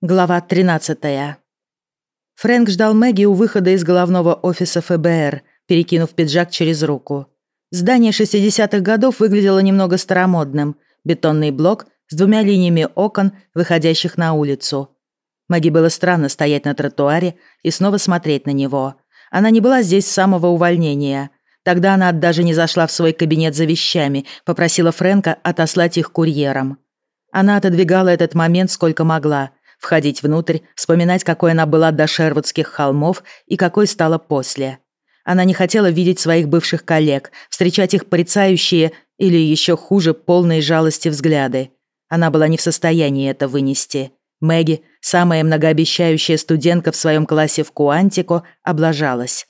Глава 13. Фрэнк ждал Мэгги у выхода из головного офиса ФБР, перекинув пиджак через руку. Здание 60-х годов выглядело немного старомодным. Бетонный блок с двумя линиями окон, выходящих на улицу. Мэгги было странно стоять на тротуаре и снова смотреть на него. Она не была здесь с самого увольнения. Тогда она даже не зашла в свой кабинет за вещами, попросила Фрэнка отослать их курьером. Она отодвигала этот момент сколько могла – входить внутрь, вспоминать, какой она была до Шервудских холмов и какой стала после. Она не хотела видеть своих бывших коллег, встречать их порицающие или еще хуже полные жалости взгляды. Она была не в состоянии это вынести. Мэгги, самая многообещающая студентка в своем классе в Куантико, облажалась.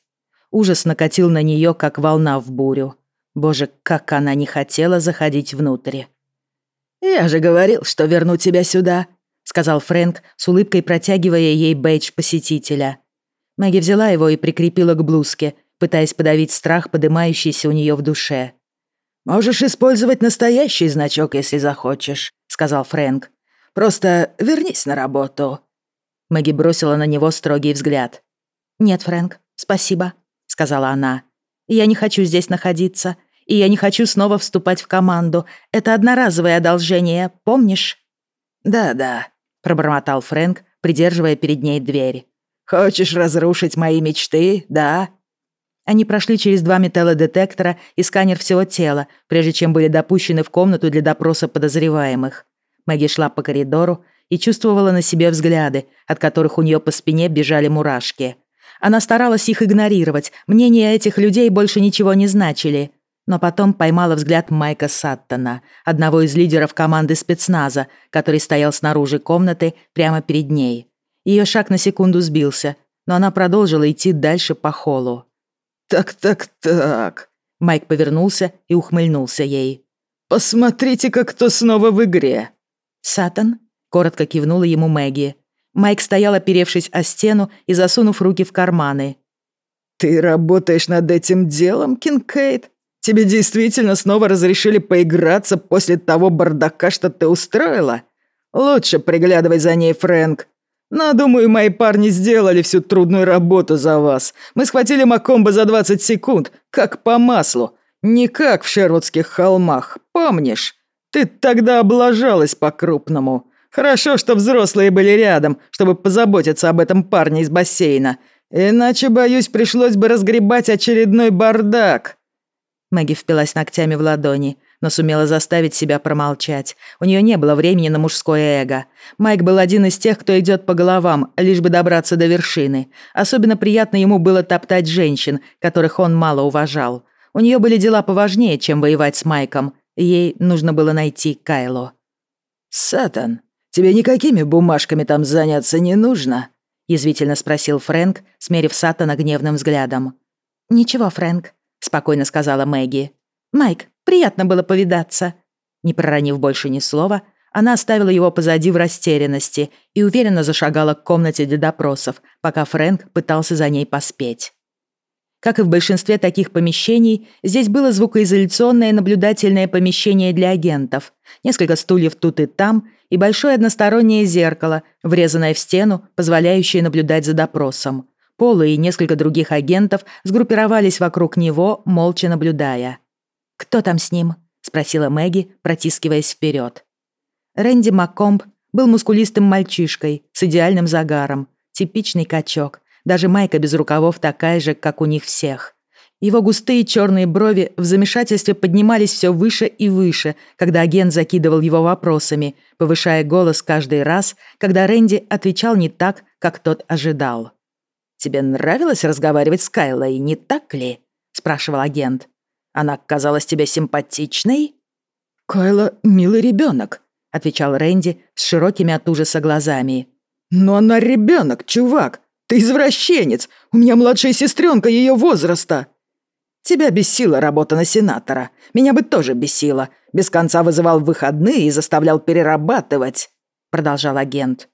Ужас накатил на нее, как волна в бурю. Боже, как она не хотела заходить внутрь. «Я же говорил, что верну тебя сюда», сказал Фрэнк, с улыбкой протягивая ей бейдж посетителя. Мэгги взяла его и прикрепила к блузке, пытаясь подавить страх, подымающийся у нее в душе. «Можешь использовать настоящий значок, если захочешь», — сказал Фрэнк. «Просто вернись на работу». Мэгги бросила на него строгий взгляд. «Нет, Фрэнк, спасибо», — сказала она. «Я не хочу здесь находиться, и я не хочу снова вступать в команду. Это одноразовое одолжение, помнишь?» «Да-да», пробормотал Фрэнк, придерживая перед ней дверь. «Хочешь разрушить мои мечты, да?» Они прошли через два металлодетектора и сканер всего тела, прежде чем были допущены в комнату для допроса подозреваемых. Мэгги шла по коридору и чувствовала на себе взгляды, от которых у нее по спине бежали мурашки. Она старалась их игнорировать, мнения этих людей больше ничего не значили но потом поймала взгляд Майка Саттона, одного из лидеров команды спецназа, который стоял снаружи комнаты прямо перед ней. Ее шаг на секунду сбился, но она продолжила идти дальше по холлу. «Так-так-так...» Майк повернулся и ухмыльнулся ей. «Посмотрите-ка, кто снова в игре!» «Саттон?» — коротко кивнула ему Мэгги. Майк стоял, оперевшись о стену и засунув руки в карманы. «Ты работаешь над этим делом, Кинкейд?» Тебе действительно снова разрешили поиграться после того бардака, что ты устроила? Лучше приглядывай за ней, Фрэнк. Но, думаю, мои парни сделали всю трудную работу за вас. Мы схватили Макомба за 20 секунд, как по маслу. Не как в Шервудских холмах, помнишь? Ты тогда облажалась по-крупному. Хорошо, что взрослые были рядом, чтобы позаботиться об этом парне из бассейна. Иначе, боюсь, пришлось бы разгребать очередной бардак. Мэгги впилась ногтями в ладони, но сумела заставить себя промолчать. У нее не было времени на мужское эго. Майк был один из тех, кто идет по головам, лишь бы добраться до вершины. Особенно приятно ему было топтать женщин, которых он мало уважал. У нее были дела поважнее, чем воевать с Майком. Ей нужно было найти Кайло. «Сатан, тебе никакими бумажками там заняться не нужно?» язвительно спросил Фрэнк, смерив Сатана гневным взглядом. «Ничего, Фрэнк, — спокойно сказала Мэгги. «Майк, приятно было повидаться». Не проронив больше ни слова, она оставила его позади в растерянности и уверенно зашагала к комнате для допросов, пока Фрэнк пытался за ней поспеть. Как и в большинстве таких помещений, здесь было звукоизоляционное наблюдательное помещение для агентов, несколько стульев тут и там и большое одностороннее зеркало, врезанное в стену, позволяющее наблюдать за допросом. Пола и несколько других агентов сгруппировались вокруг него, молча наблюдая. «Кто там с ним?» — спросила Мэгги, протискиваясь вперед. Рэнди Маккомб был мускулистым мальчишкой с идеальным загаром, типичный качок, даже майка без рукавов такая же, как у них всех. Его густые черные брови в замешательстве поднимались все выше и выше, когда агент закидывал его вопросами, повышая голос каждый раз, когда Рэнди отвечал не так, как тот ожидал. «Тебе нравилось разговаривать с Кайлой, не так ли?» — спрашивал агент. «Она казалась тебе симпатичной?» «Кайла — милый ребенок, отвечал Рэнди с широкими от ужаса глазами. «Но она ребенок, чувак! Ты извращенец! У меня младшая сестренка ее возраста!» «Тебя бесила работа на сенатора. Меня бы тоже бесило. Без конца вызывал выходные и заставлял перерабатывать», — продолжал агент.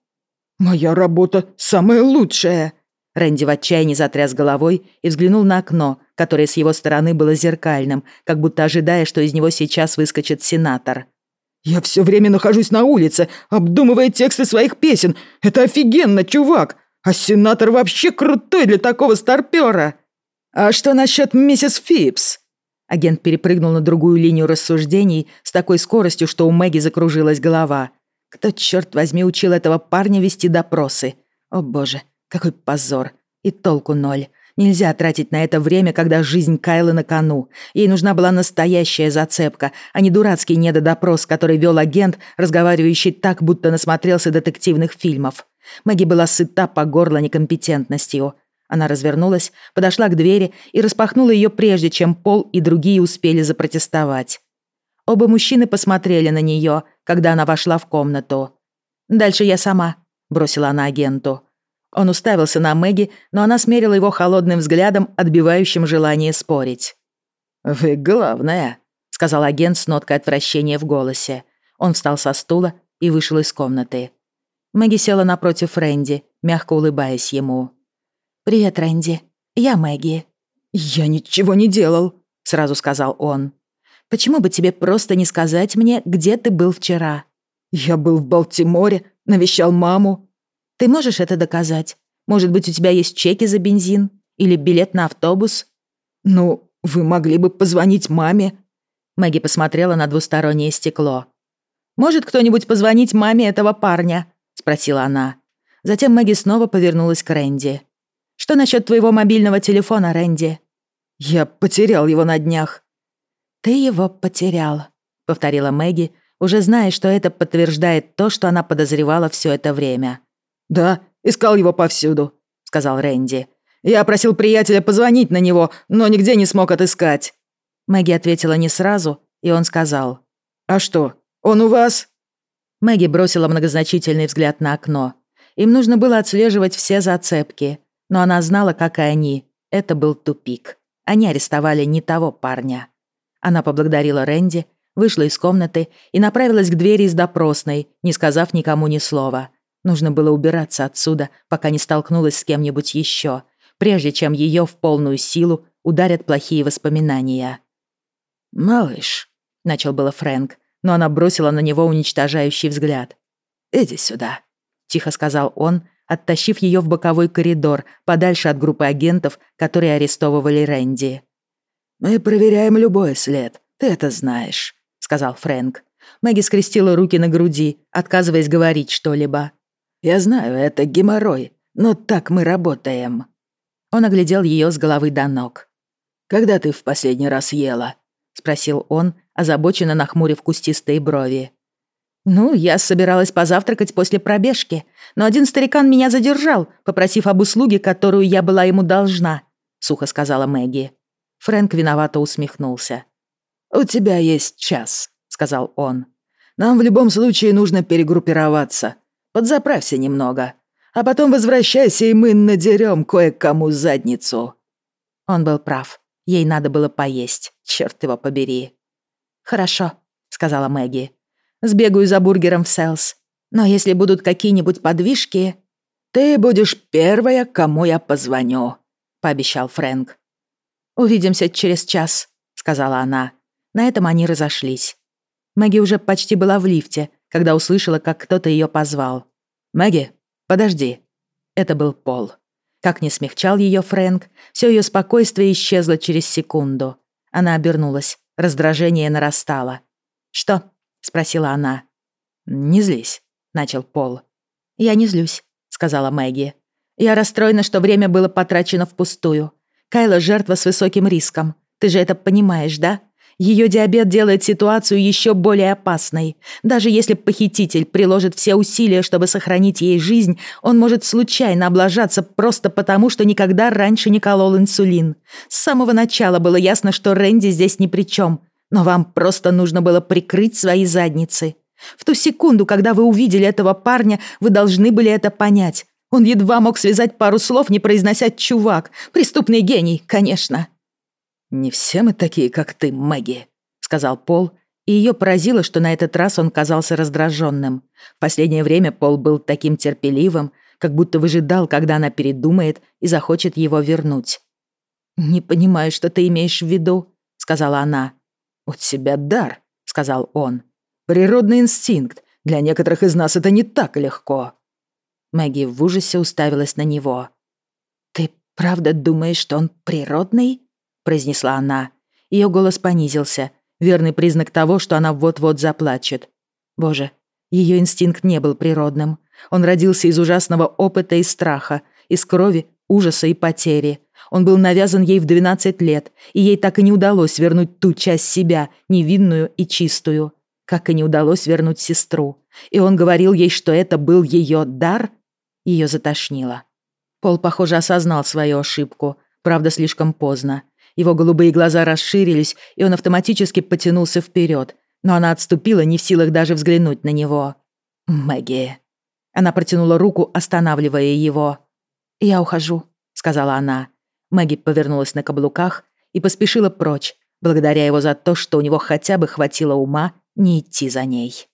«Моя работа самая лучшая», Рэнди в отчаянии затряс головой и взглянул на окно, которое с его стороны было зеркальным, как будто ожидая, что из него сейчас выскочит сенатор. Я все время нахожусь на улице, обдумывая тексты своих песен. Это офигенно, чувак! А сенатор вообще крутой для такого старпера!» «А что насчет миссис Фипс?» Агент перепрыгнул на другую линию рассуждений с такой скоростью, что у Мэгги закружилась голова. Кто, черт возьми, учил этого парня вести допросы? О боже, какой позор. И толку ноль. Нельзя тратить на это время, когда жизнь Кайлы на кону. Ей нужна была настоящая зацепка, а не дурацкий недодопрос, который вел агент, разговаривающий так, будто насмотрелся детективных фильмов. Мэгги была сыта по горло некомпетентностью. Она развернулась, подошла к двери и распахнула ее прежде, чем Пол и другие успели запротестовать. Оба мужчины посмотрели на нее, когда она вошла в комнату. «Дальше я сама», — бросила она агенту. Он уставился на Мэгги, но она смерила его холодным взглядом, отбивающим желание спорить. «Вы главная», — сказал агент с ноткой отвращения в голосе. Он встал со стула и вышел из комнаты. Мэгги села напротив Рэнди, мягко улыбаясь ему. «Привет, Рэнди. Я Мэгги». «Я ничего не делал», — сразу сказал он. «Почему бы тебе просто не сказать мне, где ты был вчера?» «Я был в Балтиморе, навещал маму». «Ты можешь это доказать? Может быть, у тебя есть чеки за бензин? Или билет на автобус?» «Ну, вы могли бы позвонить маме». Мэгги посмотрела на двустороннее стекло. «Может кто-нибудь позвонить маме этого парня?» — спросила она. Затем Мэгги снова повернулась к Рэнди. Что насчет твоего мобильного телефона, Рэнди?» «Я потерял его на днях». «Ты его потерял», — повторила Мэгги, уже зная, что это подтверждает то, что она подозревала все это время. «Да, искал его повсюду», — сказал Рэнди. «Я просил приятеля позвонить на него, но нигде не смог отыскать». Мэгги ответила не сразу, и он сказал. «А что, он у вас?» Мэгги бросила многозначительный взгляд на окно. Им нужно было отслеживать все зацепки но она знала, как и они. Это был тупик. Они арестовали не того парня. Она поблагодарила Рэнди, вышла из комнаты и направилась к двери из допросной, не сказав никому ни слова. Нужно было убираться отсюда, пока не столкнулась с кем-нибудь еще, прежде чем ее в полную силу ударят плохие воспоминания. «Малыш», — начал было Фрэнк, но она бросила на него уничтожающий взгляд. «Иди сюда», — тихо сказал он, оттащив ее в боковой коридор, подальше от группы агентов, которые арестовывали Рэнди. «Мы проверяем любой след, ты это знаешь», — сказал Фрэнк. Мэгги скрестила руки на груди, отказываясь говорить что-либо. «Я знаю, это геморрой, но так мы работаем». Он оглядел ее с головы до ног. «Когда ты в последний раз ела?» — спросил он, озабоченно нахмурив кустистые брови. «Ну, я собиралась позавтракать после пробежки, но один старикан меня задержал, попросив об услуге, которую я была ему должна», — сухо сказала Мэгги. Фрэнк виновато усмехнулся. «У тебя есть час», — сказал он. «Нам в любом случае нужно перегруппироваться. Подзаправься немного, а потом возвращайся, и мы надерем кое-кому задницу». Он был прав. Ей надо было поесть, черт его побери. «Хорошо», — сказала Мэгги. Сбегаю за бургером в Селс. Но если будут какие-нибудь подвижки...» «Ты будешь первая, кому я позвоню», — пообещал Фрэнк. «Увидимся через час», — сказала она. На этом они разошлись. Мэгги уже почти была в лифте, когда услышала, как кто-то ее позвал. «Мэгги, подожди». Это был Пол. Как не смягчал ее Фрэнк, все ее спокойствие исчезло через секунду. Она обернулась, раздражение нарастало. «Что?» — спросила она. «Не злись», — начал Пол. «Я не злюсь», — сказала Мэгги. «Я расстроена, что время было потрачено впустую. Кайла — жертва с высоким риском. Ты же это понимаешь, да? Ее диабет делает ситуацию еще более опасной. Даже если похититель приложит все усилия, чтобы сохранить ей жизнь, он может случайно облажаться просто потому, что никогда раньше не колол инсулин. С самого начала было ясно, что Рэнди здесь ни при чем. Но вам просто нужно было прикрыть свои задницы. В ту секунду, когда вы увидели этого парня, вы должны были это понять. Он едва мог связать пару слов, не произнося «чувак». Преступный гений, конечно. «Не все мы такие, как ты, Мэгги», — сказал Пол, и ее поразило, что на этот раз он казался раздраженным. В последнее время Пол был таким терпеливым, как будто выжидал, когда она передумает и захочет его вернуть. «Не понимаю, что ты имеешь в виду», — сказала она. «У тебя дар», — сказал он. Природный инстинкт. Для некоторых из нас это не так легко». Мэгги в ужасе уставилась на него. «Ты правда думаешь, что он природный?» Произнесла она. Ее голос понизился, верный признак того, что она вот-вот заплачет. Боже, ее инстинкт не был природным. Он родился из ужасного опыта и страха, из крови, ужаса и потери. Он был навязан ей в 12 лет, и ей так и не удалось вернуть ту часть себя, невинную и чистую. Как и не удалось вернуть сестру. И он говорил ей, что это был ее дар. Ее затошнило. Пол, похоже, осознал свою ошибку, правда, слишком поздно. Его голубые глаза расширились, и он автоматически потянулся вперед, но она отступила, не в силах даже взглянуть на него. «Мэгги». Она протянула руку, останавливая его. «Я ухожу», — сказала она. Мэгги повернулась на каблуках и поспешила прочь, благодаря его за то, что у него хотя бы хватило ума не идти за ней.